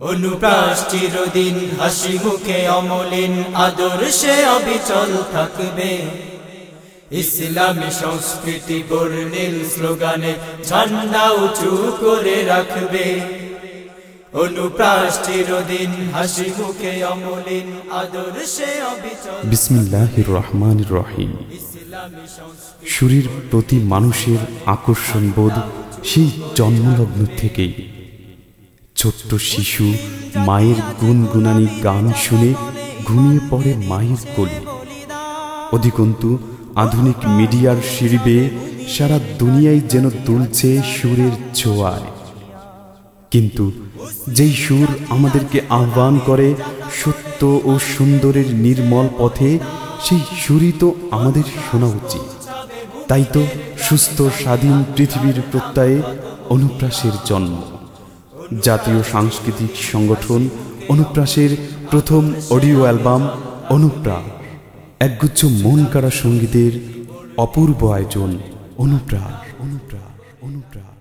অনুপ্রাস চিরদিন হাসি মুখে অমলিন আদর্শে অবিচল থাকবে। ইসলামী সংস্কৃতি বর্ণিল স্লোগানে ঝান্ডা উঁচু করে রাখবে। অনুপ্রাস চিরদিন হাসি মুখে অমলিন আদর্শে অবিচল বিসমিল্লাহির রহমানির রহিম। শরীর প্রতি মানুষের আকর্ষণ বোধ সেই জন্মলগ্ন থেকেই। ছোট্ট শিশু মায়ের গুনগুনানি গান শুনে ঘুমিয়ে পড়ে মায়ের কোলে। অধিকন্তু, আধুনিক মিডিয়ার বেয়ে সারা দুনিয়ায় যেন দুলছে সুরের ছোঁয়ায়। কিন্তু যেই সুর আমাদেরকে আহ্বান করে সত্য ও সুন্দরের নির্মল পথে, সেই সুরই তো আমাদের শোনা উচিত। তাই তো সুস্থ স্বাধীন পৃথিবীর প্রত্যয়ে অনুপ্রাসের জন্ম। জাতীয় সাংস্কৃতিক সংগঠন অনুপ্রাসের প্রথম অডিও অ্যালবাম অনুপ্রাস একগুচ্ছ মন কারা সঙ্গীতের অপূর্ব আয়োজন অনুপ্রাস অনুপ্রাস অনুপ্রাস